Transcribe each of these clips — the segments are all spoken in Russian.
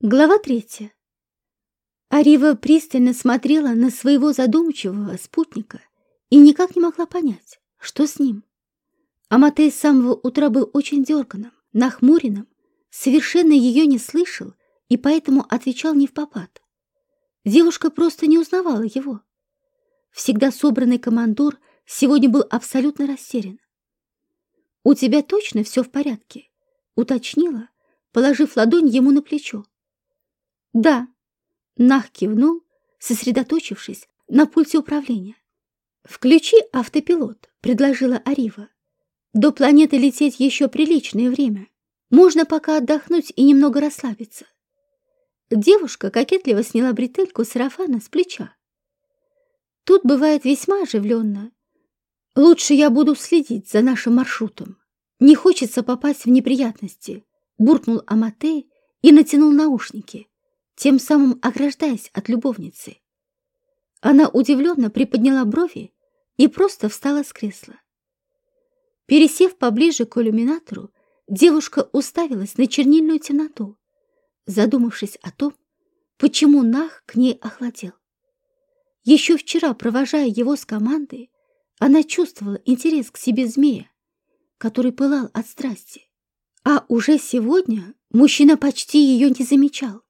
Глава третья. Арива пристально смотрела на своего задумчивого спутника и никак не могла понять, что с ним. Аматей с самого утра был очень дерганым, нахмуренным, совершенно ее не слышал и поэтому отвечал не в попад. Девушка просто не узнавала его. Всегда собранный командор сегодня был абсолютно растерян. «У тебя точно все в порядке?» — уточнила, положив ладонь ему на плечо. «Да», — Нах кивнул, сосредоточившись на пульте управления. «Включи автопилот», — предложила Арива. «До планеты лететь еще приличное время. Можно пока отдохнуть и немного расслабиться». Девушка кокетливо сняла бретельку сарафана с плеча. «Тут бывает весьма оживленно. Лучше я буду следить за нашим маршрутом. Не хочется попасть в неприятности», — буркнул Аматей и натянул наушники тем самым ограждаясь от любовницы. Она удивленно приподняла брови и просто встала с кресла. Пересев поближе к иллюминатору, девушка уставилась на чернильную темноту, задумавшись о том, почему Нах к ней охладел. Еще вчера, провожая его с командой, она чувствовала интерес к себе змея, который пылал от страсти. А уже сегодня мужчина почти ее не замечал.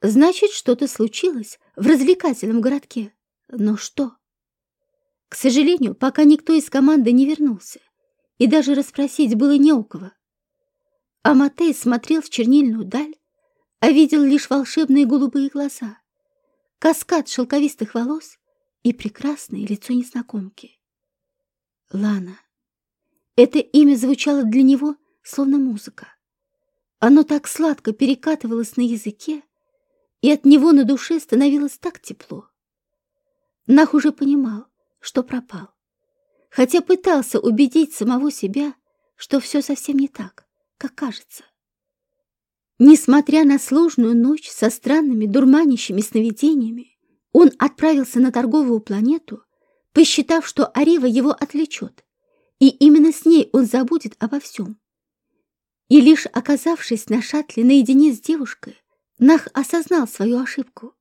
Значит, что-то случилось в развлекательном городке. Но что? К сожалению, пока никто из команды не вернулся, и даже расспросить было не у кого. А Матей смотрел в чернильную даль, а видел лишь волшебные голубые глаза, каскад шелковистых волос и прекрасное лицо незнакомки. Лана. Это имя звучало для него словно музыка. Оно так сладко перекатывалось на языке, и от него на душе становилось так тепло. Нах уже понимал, что пропал, хотя пытался убедить самого себя, что все совсем не так, как кажется. Несмотря на сложную ночь со странными дурманящими сновидениями, он отправился на торговую планету, посчитав, что Арива его отвлечет, и именно с ней он забудет обо всем. И лишь оказавшись на шаттле наедине с девушкой, Нах осознал свою ошибку.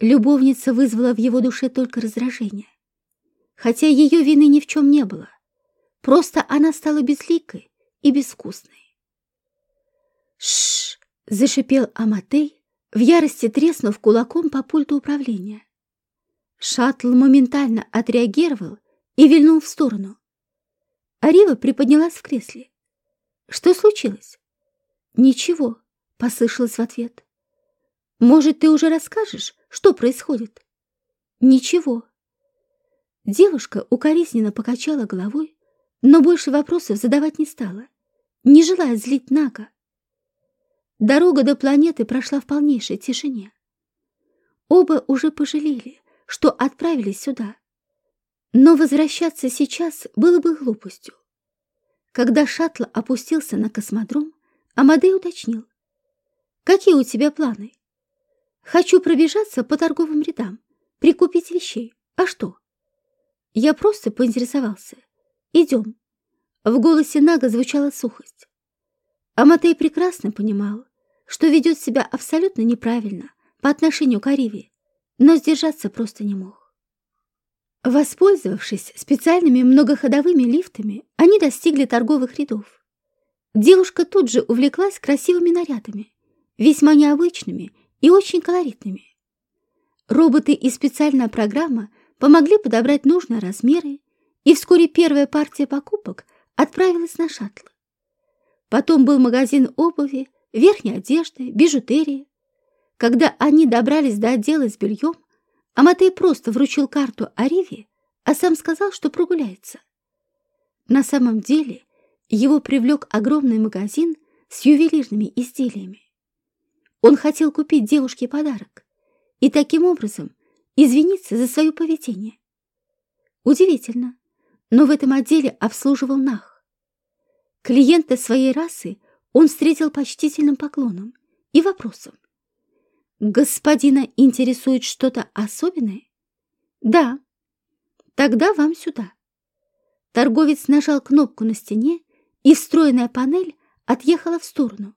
Любовница вызвала в его душе только раздражение. Хотя ее вины ни в чем не было. Просто она стала безликой и безвкусной. «Шш!» — зашипел Аматей, в ярости треснув кулаком по пульту управления. Шаттл моментально отреагировал и вильнул в сторону. Арива приподнялась в кресле. «Что случилось?» «Ничего», — послышалось в ответ. «Может, ты уже расскажешь, что происходит?» «Ничего». Девушка укоризненно покачала головой, но больше вопросов задавать не стала, не желая злить Нага. Дорога до планеты прошла в полнейшей тишине. Оба уже пожалели, что отправились сюда. Но возвращаться сейчас было бы глупостью. Когда шаттл опустился на космодром, Амадей уточнил. Какие у тебя планы? Хочу пробежаться по торговым рядам, прикупить вещей. А что? Я просто поинтересовался. Идем. В голосе Нага звучала сухость. Аматей прекрасно понимал, что ведет себя абсолютно неправильно по отношению к Ариве, но сдержаться просто не мог. Воспользовавшись специальными многоходовыми лифтами, они достигли торговых рядов. Девушка тут же увлеклась красивыми нарядами, весьма необычными и очень колоритными. Роботы и специальная программа помогли подобрать нужные размеры, и вскоре первая партия покупок отправилась на шаттл. Потом был магазин обуви, верхней одежды, бижутерии. Когда они добрались до отдела с бельем, Аматей просто вручил карту Ариве, а сам сказал, что прогуляется. На самом деле его привлек огромный магазин с ювелирными изделиями. Он хотел купить девушке подарок и таким образом извиниться за свое поведение. Удивительно, но в этом отделе обслуживал Нах. Клиента своей расы он встретил почтительным поклоном и вопросом. «Господина интересует что-то особенное?» «Да». «Тогда вам сюда». Торговец нажал кнопку на стене, и встроенная панель отъехала в сторону.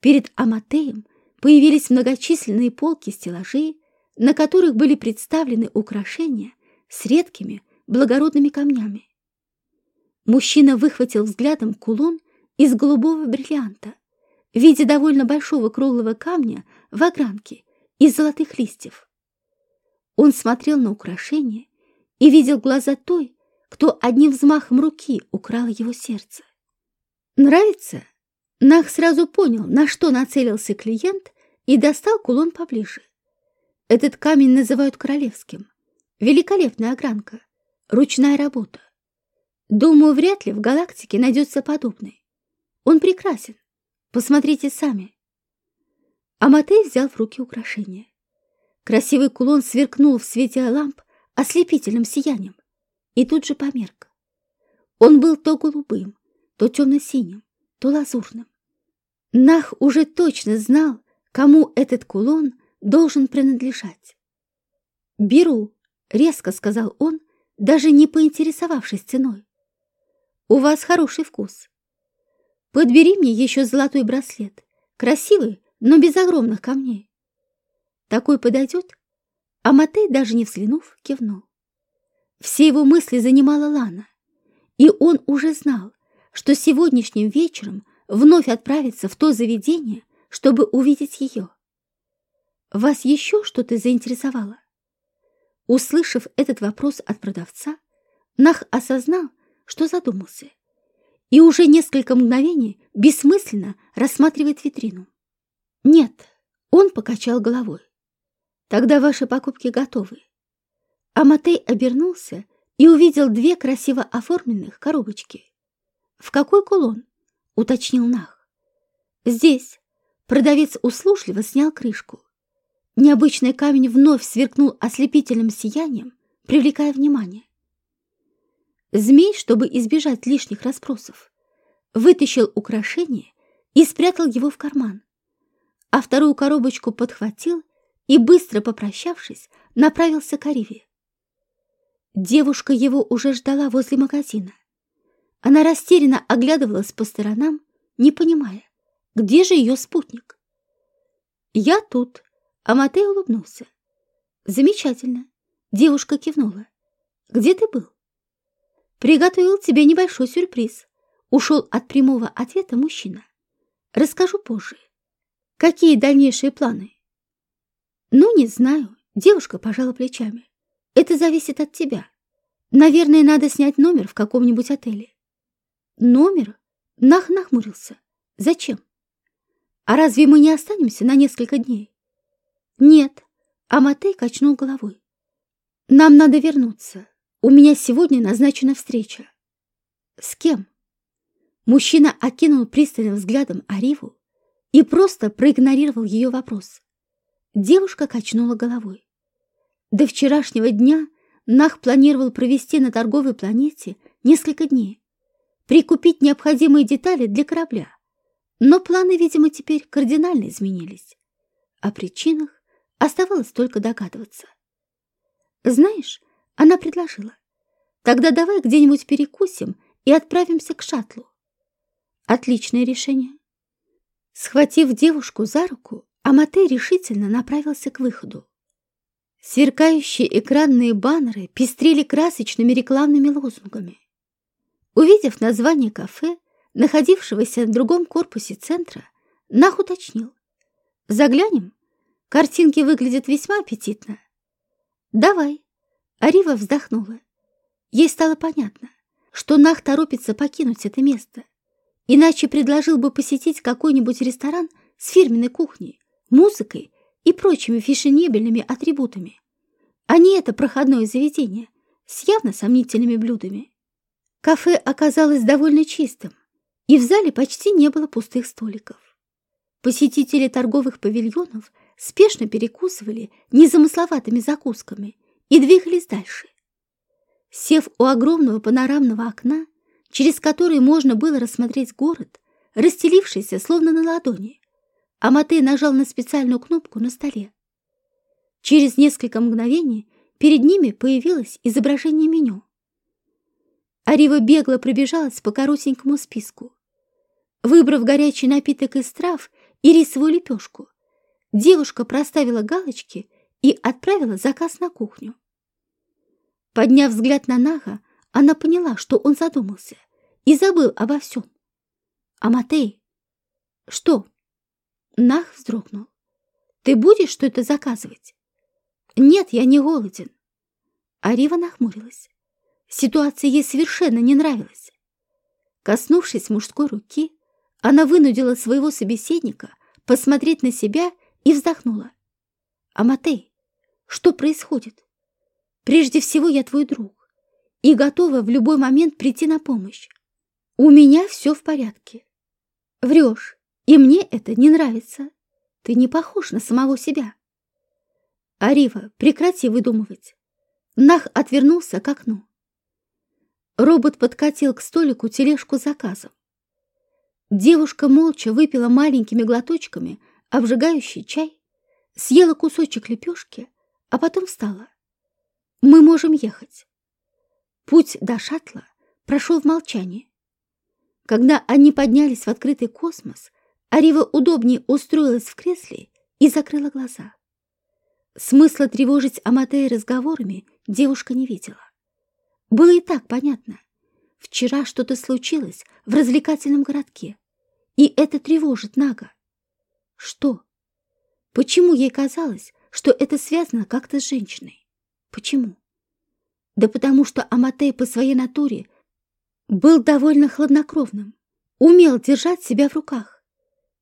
Перед Аматеем появились многочисленные полки стеллажей, на которых были представлены украшения с редкими благородными камнями. Мужчина выхватил взглядом кулон из голубого бриллианта в виде довольно большого круглого камня в огранке из золотых листьев. Он смотрел на украшение и видел глаза той, кто одним взмахом руки украл его сердце. «Нравится?» Нах сразу понял, на что нацелился клиент, и достал кулон поближе. Этот камень называют королевским. Великолепная огранка, ручная работа. Думаю, вряд ли в галактике найдется подобный. Он прекрасен. Посмотрите сами. Аматей взял в руки украшение. Красивый кулон сверкнул в свете ламп ослепительным сиянием и тут же померк. Он был то голубым, то темно-синим, то лазурным. Нах уже точно знал, кому этот кулон должен принадлежать. «Беру», — резко сказал он, даже не поинтересовавшись ценой. «У вас хороший вкус. Подбери мне еще золотой браслет, красивый, но без огромных камней. Такой подойдет?» А Матей, даже не взглянув, кивнул. Все его мысли занимала Лана, и он уже знал, что сегодняшним вечером вновь отправится в то заведение, чтобы увидеть ее. «Вас еще что-то заинтересовало?» Услышав этот вопрос от продавца, Нах осознал, что задумался, и уже несколько мгновений бессмысленно рассматривает витрину. «Нет», — он покачал головой. «Тогда ваши покупки готовы. А Матей обернулся и увидел две красиво оформленных коробочки. «В какой кулон?» — уточнил Нах. «Здесь». Продавец услужливо снял крышку. Необычный камень вновь сверкнул ослепительным сиянием, привлекая внимание. Змей, чтобы избежать лишних расспросов, вытащил украшение и спрятал его в карман, а вторую коробочку подхватил и, быстро попрощавшись, направился к Ариве. Девушка его уже ждала возле магазина. Она растерянно оглядывалась по сторонам, не понимая, где же ее спутник. «Я тут», а Матей улыбнулся. «Замечательно», — девушка кивнула. «Где ты был?» «Приготовил тебе небольшой сюрприз», — ушел от прямого ответа мужчина. «Расскажу позже. Какие дальнейшие планы?» «Ну, не знаю», — девушка пожала плечами. Это зависит от тебя. Наверное, надо снять номер в каком-нибудь отеле. Номер? Нах нахмурился. Зачем? А разве мы не останемся на несколько дней? Нет. А Матей качнул головой. Нам надо вернуться. У меня сегодня назначена встреча. С кем? Мужчина окинул пристальным взглядом Ариву и просто проигнорировал ее вопрос. Девушка качнула головой. До вчерашнего дня Нах планировал провести на торговой планете несколько дней, прикупить необходимые детали для корабля. Но планы, видимо, теперь кардинально изменились. О причинах оставалось только догадываться. Знаешь, она предложила, тогда давай где-нибудь перекусим и отправимся к шаттлу. Отличное решение. Схватив девушку за руку, Аматей решительно направился к выходу. Сверкающие экранные баннеры пестрили красочными рекламными лозунгами. Увидев название кафе, находившегося в другом корпусе центра, Нах уточнил. «Заглянем? Картинки выглядят весьма аппетитно». «Давай». Арива вздохнула. Ей стало понятно, что Нах торопится покинуть это место, иначе предложил бы посетить какой-нибудь ресторан с фирменной кухней, музыкой и прочими фешенебельными атрибутами, а не это проходное заведение с явно сомнительными блюдами. Кафе оказалось довольно чистым, и в зале почти не было пустых столиков. Посетители торговых павильонов спешно перекусывали незамысловатыми закусками и двигались дальше. Сев у огромного панорамного окна, через которое можно было рассмотреть город, расстелившийся словно на ладони, Аматей нажал на специальную кнопку на столе. Через несколько мгновений перед ними появилось изображение меню. Арива бегло пробежалась по коротенькому списку. Выбрав горячий напиток из трав и рисовую лепешку, девушка проставила галочки и отправила заказ на кухню. Подняв взгляд на Нага, она поняла, что он задумался и забыл обо всем. А Матей? Что? Нах вздрогнул. Ты будешь что-то заказывать? Нет, я не голоден. Арива нахмурилась. Ситуация ей совершенно не нравилась. Коснувшись мужской руки, она вынудила своего собеседника посмотреть на себя и вздохнула. «Аматей, что происходит? Прежде всего я твой друг и готова в любой момент прийти на помощь. У меня все в порядке. Врешь, и мне это не нравится. Ты не похож на самого себя». «Арива, прекрати выдумывать». Нах отвернулся к окну. Робот подкатил к столику тележку с заказом. Девушка молча выпила маленькими глоточками обжигающий чай, съела кусочек лепешки, а потом встала. «Мы можем ехать». Путь до шаттла прошел в молчании. Когда они поднялись в открытый космос, Арива удобнее устроилась в кресле и закрыла глаза. Смысла тревожить Аматея разговорами девушка не видела. Было и так понятно. Вчера что-то случилось в развлекательном городке, и это тревожит Нага. Что? Почему ей казалось, что это связано как-то с женщиной? Почему? Да потому что Аматей по своей натуре был довольно хладнокровным, умел держать себя в руках,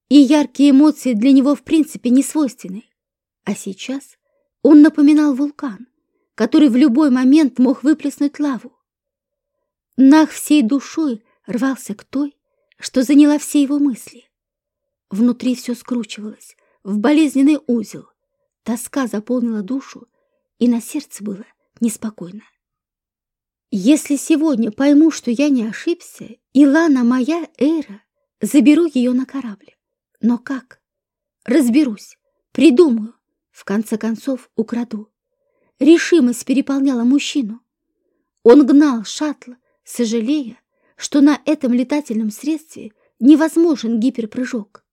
и яркие эмоции для него в принципе не свойственны. А сейчас он напоминал вулкан, который в любой момент мог выплеснуть лаву. Нах всей душой рвался к той, что заняла все его мысли. Внутри все скручивалось, в болезненный узел. Тоска заполнила душу, и на сердце было неспокойно. Если сегодня пойму, что я не ошибся, и Лана моя Эра, заберу ее на корабль. Но как? Разберусь, придумаю, в конце концов украду. Решимость переполняла мужчину. Он гнал шаттл, сожалея, что на этом летательном средстве невозможен гиперпрыжок.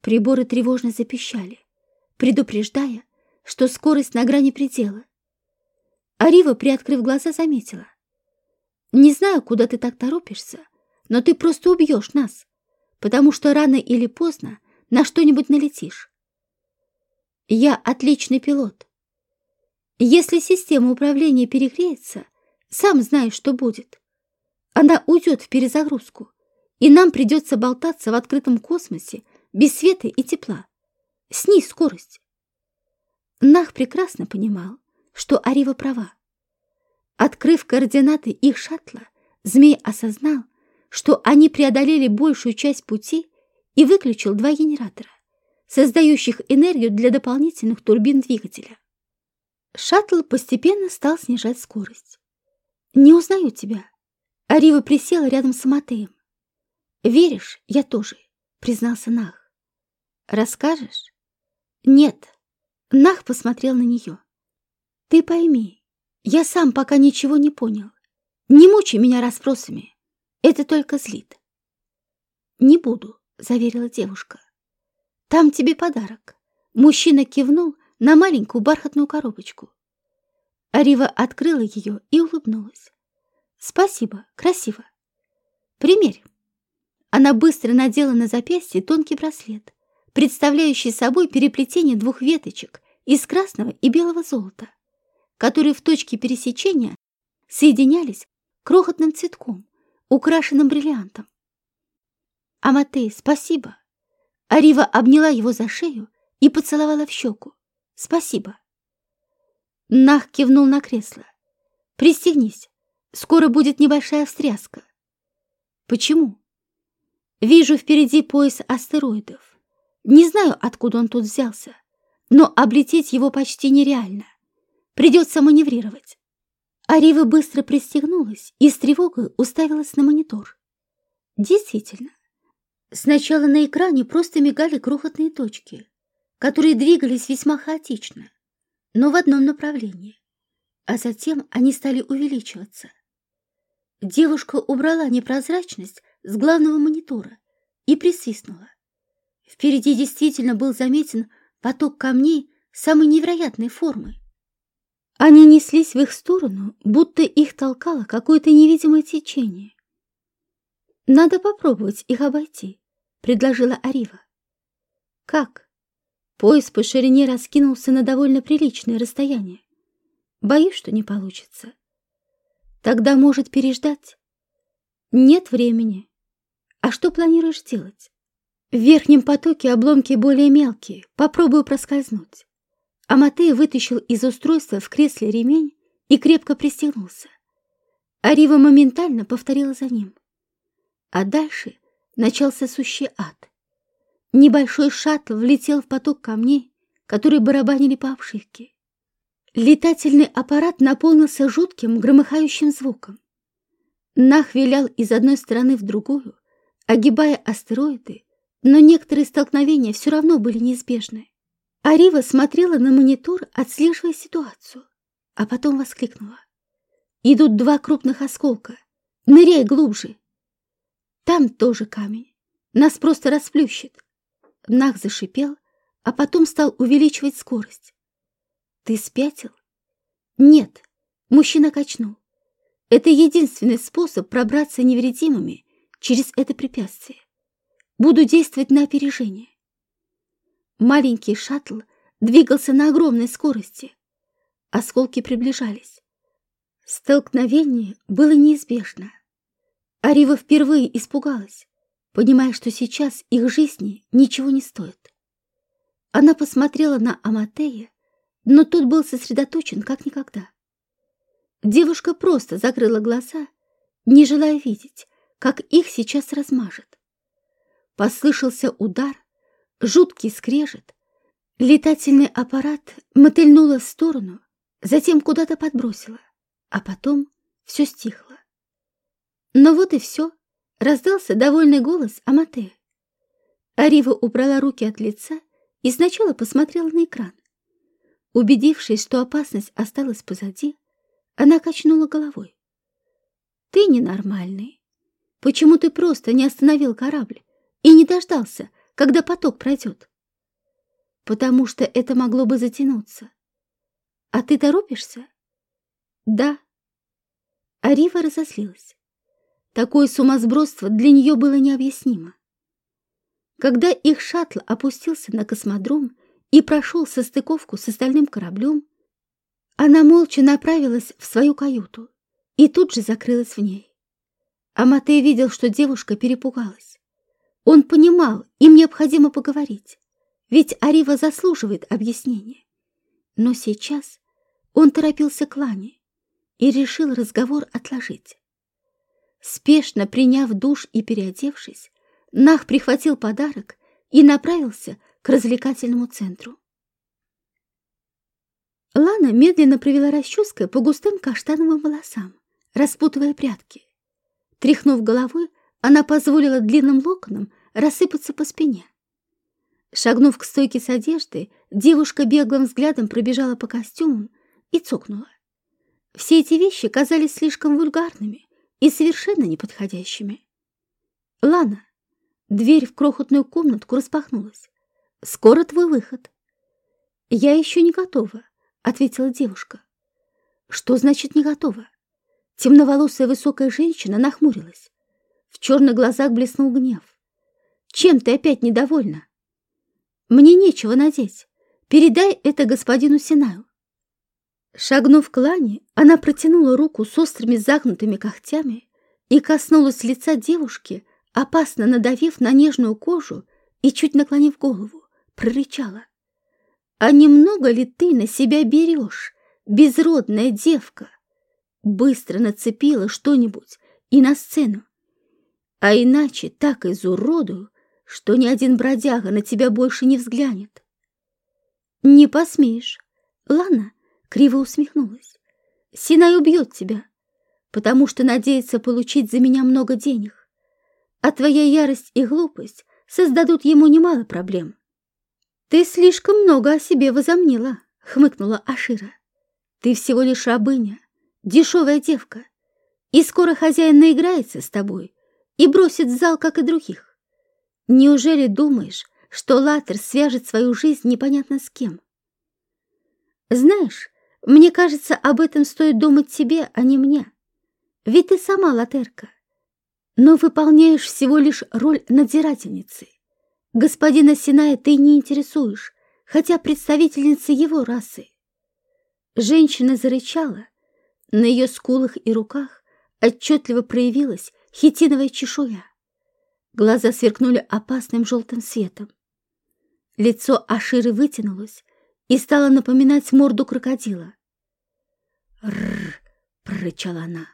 Приборы тревожно запищали, предупреждая, что скорость на грани предела. Арива, приоткрыв глаза, заметила. «Не знаю, куда ты так торопишься, но ты просто убьешь нас, потому что рано или поздно на что-нибудь налетишь. Я отличный пилот. Если система управления перегреется, сам знаешь, что будет. Она уйдет в перезагрузку, и нам придется болтаться в открытом космосе без света и тепла. Снизь скорость. Нах прекрасно понимал, что Арива права. Открыв координаты их шаттла, змей осознал, что они преодолели большую часть пути и выключил два генератора, создающих энергию для дополнительных турбин двигателя. Шаттл постепенно стал снижать скорость. «Не узнаю тебя». Арива присела рядом с Матеем. «Веришь, я тоже», — признался Нах. «Расскажешь?» «Нет». Нах посмотрел на нее. «Ты пойми, я сам пока ничего не понял. Не мучай меня расспросами. Это только злит». «Не буду», — заверила девушка. «Там тебе подарок». Мужчина кивнул на маленькую бархатную коробочку. Арива открыла ее и улыбнулась. «Спасибо, красиво. Примерь». Она быстро надела на запястье тонкий браслет, представляющий собой переплетение двух веточек из красного и белого золота, которые в точке пересечения соединялись крохотным цветком, украшенным бриллиантом. «Аматей, спасибо!» Арива обняла его за шею и поцеловала в щеку. «Спасибо!» Нах кивнул на кресло. «Пристегнись, скоро будет небольшая встряска». «Почему?» «Вижу впереди пояс астероидов. Не знаю, откуда он тут взялся, но облететь его почти нереально. Придется маневрировать». Арива быстро пристегнулась и с тревогой уставилась на монитор. Действительно, сначала на экране просто мигали крохотные точки, которые двигались весьма хаотично но в одном направлении, а затем они стали увеличиваться. Девушка убрала непрозрачность с главного монитора и присвистнула. Впереди действительно был заметен поток камней самой невероятной формы. Они неслись в их сторону, будто их толкало какое-то невидимое течение. «Надо попробовать их обойти», — предложила Арива. «Как?» Пояс по ширине раскинулся на довольно приличное расстояние. Боюсь, что не получится. Тогда может переждать. Нет времени. А что планируешь делать? В верхнем потоке обломки более мелкие. Попробую проскользнуть. Аматей вытащил из устройства в кресле ремень и крепко пристегнулся. Арива моментально повторила за ним. А дальше начался сущий ад. Небольшой шаттл влетел в поток камней, которые барабанили по обшивке. Летательный аппарат наполнился жутким громыхающим звуком. Нах вилял из одной стороны в другую, огибая астероиды, но некоторые столкновения все равно были неизбежны. Арива смотрела на монитор, отслеживая ситуацию, а потом воскликнула. «Идут два крупных осколка. Ныряй глубже!» «Там тоже камень. Нас просто расплющит!» Нах зашипел, а потом стал увеличивать скорость. Ты спятил? Нет, мужчина качнул. Это единственный способ пробраться невредимыми через это препятствие. Буду действовать на опережение. Маленький шаттл двигался на огромной скорости. Осколки приближались. Столкновение было неизбежно. Арива впервые испугалась, понимая, что сейчас их жизни ничего не стоит. Она посмотрела на Аматея но тот был сосредоточен как никогда. Девушка просто закрыла глаза, не желая видеть, как их сейчас размажет. Послышался удар, жуткий скрежет. Летательный аппарат мотыльнуло в сторону, затем куда-то подбросило, а потом все стихло. Но вот и все, раздался довольный голос Амате. Арива убрала руки от лица и сначала посмотрела на экран. Убедившись, что опасность осталась позади, она качнула головой. «Ты ненормальный. Почему ты просто не остановил корабль и не дождался, когда поток пройдет?» «Потому что это могло бы затянуться. А ты торопишься?» «Да». Арива разозлилась. Такое сумасбродство для нее было необъяснимо. Когда их шаттл опустился на космодром, и прошел состыковку с остальным кораблем, она молча направилась в свою каюту и тут же закрылась в ней. Аматей видел, что девушка перепугалась. Он понимал, им необходимо поговорить, ведь Арива заслуживает объяснения. Но сейчас он торопился к Лане и решил разговор отложить. Спешно приняв душ и переодевшись, Нах прихватил подарок и направился к развлекательному центру. Лана медленно провела расческой по густым каштановым волосам, распутывая прядки. Тряхнув головой, она позволила длинным локонам рассыпаться по спине. Шагнув к стойке с одеждой, девушка беглым взглядом пробежала по костюмам и цокнула. Все эти вещи казались слишком вульгарными и совершенно неподходящими. «Лана!» Дверь в крохотную комнатку распахнулась. Скоро твой выход. Я еще не готова, ответила девушка. Что значит не готова? Темноволосая высокая женщина нахмурилась. В черных глазах блеснул гнев. Чем ты опять недовольна? Мне нечего надеть. Передай это господину Синаю. Шагнув к Лане, она протянула руку с острыми загнутыми когтями и коснулась лица девушки, опасно надавив на нежную кожу и чуть наклонив голову прорычала. «А немного ли ты на себя берешь, безродная девка?» Быстро нацепила что-нибудь и на сцену. А иначе так изуродую, что ни один бродяга на тебя больше не взглянет. «Не посмеешь!» Лана криво усмехнулась. «Синай убьет тебя, потому что надеется получить за меня много денег, а твоя ярость и глупость создадут ему немало проблем. «Ты слишком много о себе возомнила», — хмыкнула Ашира. «Ты всего лишь рабыня, дешевая девка, и скоро хозяин наиграется с тобой и бросит в зал, как и других. Неужели думаешь, что Латер свяжет свою жизнь непонятно с кем. Знаешь, мне кажется, об этом стоит думать тебе, а не мне. Ведь ты сама Латерка, но выполняешь всего лишь роль надзирательницы. Господина Синая ты не интересуешь, хотя представительница его расы. Женщина зарычала. На ее скулах и руках отчетливо проявилась хитиновая чешуя. Глаза сверкнули опасным желтым светом. Лицо Аширы вытянулось и стало напоминать морду крокодила. «Рррр!» — прорычала она.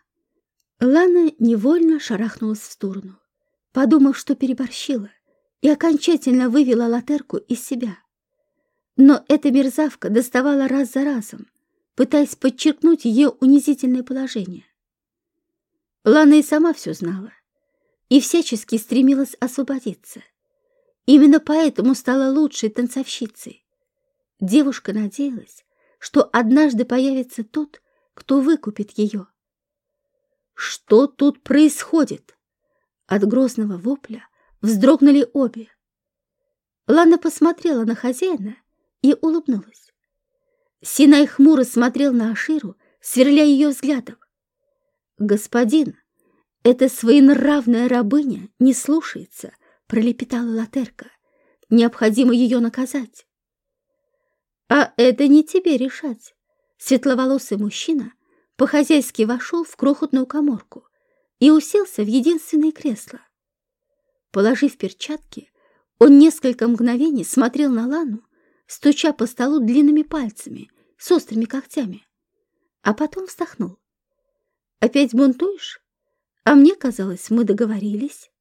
Лана невольно шарахнулась в сторону, подумав, что переборщила, и окончательно вывела Латерку из себя. Но эта мерзавка доставала раз за разом, пытаясь подчеркнуть ее унизительное положение. Лана и сама все знала и всячески стремилась освободиться. Именно поэтому стала лучшей танцовщицей. Девушка надеялась, что однажды появится тот, кто выкупит ее. Что тут происходит? От грозного вопля вздрогнули обе. Лана посмотрела на хозяина и улыбнулась. Синай хмуро смотрел на Аширу, сверля ее взглядом. «Господин, эта своенравная рабыня не слушается», — пролепетала Латерка. «Необходимо ее наказать». «А это не тебе решать», — светловолосый мужчина по-хозяйски вошел в крохотную коморку и уселся в единственное кресло. Положив перчатки, он несколько мгновений смотрел на Лану, стуча по столу длинными пальцами с острыми когтями, а потом вздохнул. «Опять бунтуешь? А мне казалось, мы договорились».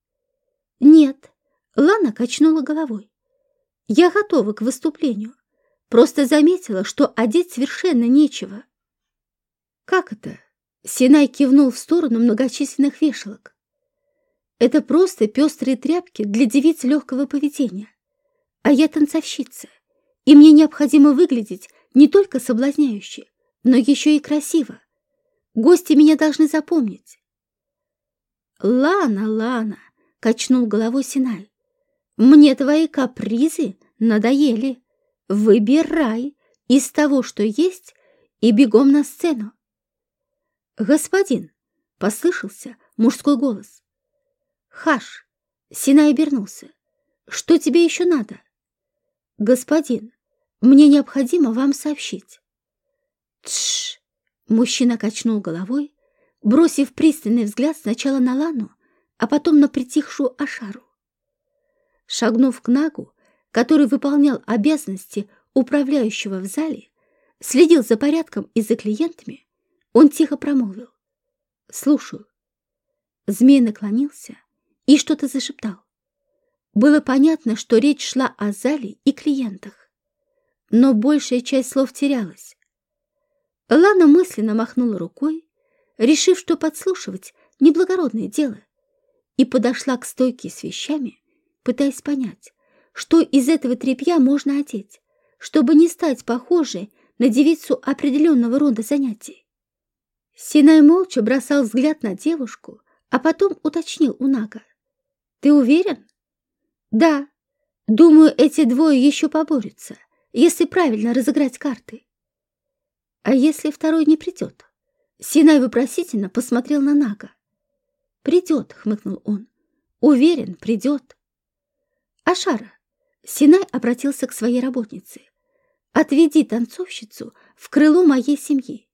«Нет», — Лана качнула головой. «Я готова к выступлению. Просто заметила, что одеть совершенно нечего». «Как это?» — Синай кивнул в сторону многочисленных вешалок. «Это просто пестрые тряпки для девиц легкого поведения. А я танцовщица и мне необходимо выглядеть не только соблазняюще, но еще и красиво. Гости меня должны запомнить. «Лана, Лана!» — качнул головой Синай. «Мне твои капризы надоели. Выбирай из того, что есть, и бегом на сцену». «Господин!» — послышался мужской голос. «Хаш!» — Синай обернулся. «Что тебе еще надо?» «Господин, мне необходимо вам сообщить». «Тш!» — мужчина качнул головой, бросив пристальный взгляд сначала на Лану, а потом на притихшую Ашару. Шагнув к Нагу, который выполнял обязанности управляющего в зале, следил за порядком и за клиентами, он тихо промолвил. «Слушаю». Змей наклонился и что-то зашептал. Было понятно, что речь шла о зале и клиентах, но большая часть слов терялась. Лана мысленно махнула рукой, решив, что подслушивать — неблагородное дело, и подошла к стойке с вещами, пытаясь понять, что из этого тряпья можно одеть, чтобы не стать похожей на девицу определенного рода занятий. Синай молча бросал взгляд на девушку, а потом уточнил у Нага. «Ты уверен?» Да, думаю, эти двое еще поборются, если правильно разыграть карты. А если второй не придет? Синай вопросительно посмотрел на Нага. «Придет», — хмыкнул он. «Уверен, придет». «Ашара», — Синай обратился к своей работнице. «Отведи танцовщицу в крыло моей семьи.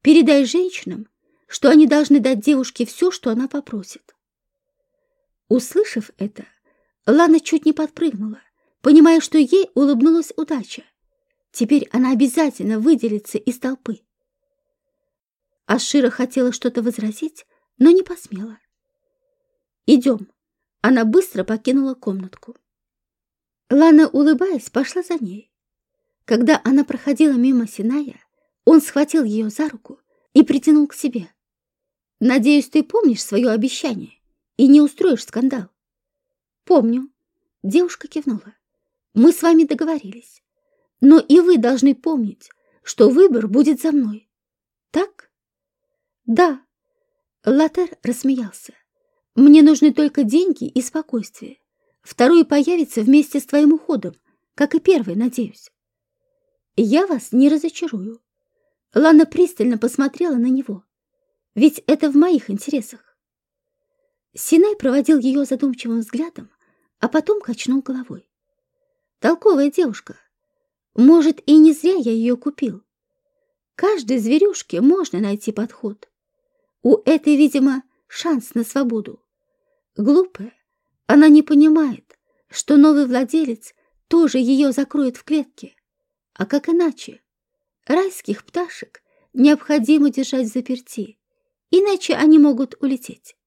Передай женщинам, что они должны дать девушке все, что она попросит». Услышав это, Лана чуть не подпрыгнула, понимая, что ей улыбнулась удача. Теперь она обязательно выделится из толпы. Ашира хотела что-то возразить, но не посмела. «Идем». Она быстро покинула комнатку. Лана, улыбаясь, пошла за ней. Когда она проходила мимо Синая, он схватил ее за руку и притянул к себе. «Надеюсь, ты помнишь свое обещание и не устроишь скандал. «Помню». Девушка кивнула. «Мы с вами договорились. Но и вы должны помнить, что выбор будет за мной. Так?» «Да». Латер рассмеялся. «Мне нужны только деньги и спокойствие. Второй появится вместе с твоим уходом, как и первый, надеюсь. Я вас не разочарую. Лана пристально посмотрела на него. Ведь это в моих интересах. Синай проводил ее задумчивым взглядом, а потом качнул головой. Толковая девушка. Может, и не зря я ее купил. Каждой зверюшке можно найти подход. У этой, видимо, шанс на свободу. Глупая, она не понимает, что новый владелец тоже ее закроет в клетке. А как иначе? Райских пташек необходимо держать заперти, иначе они могут улететь.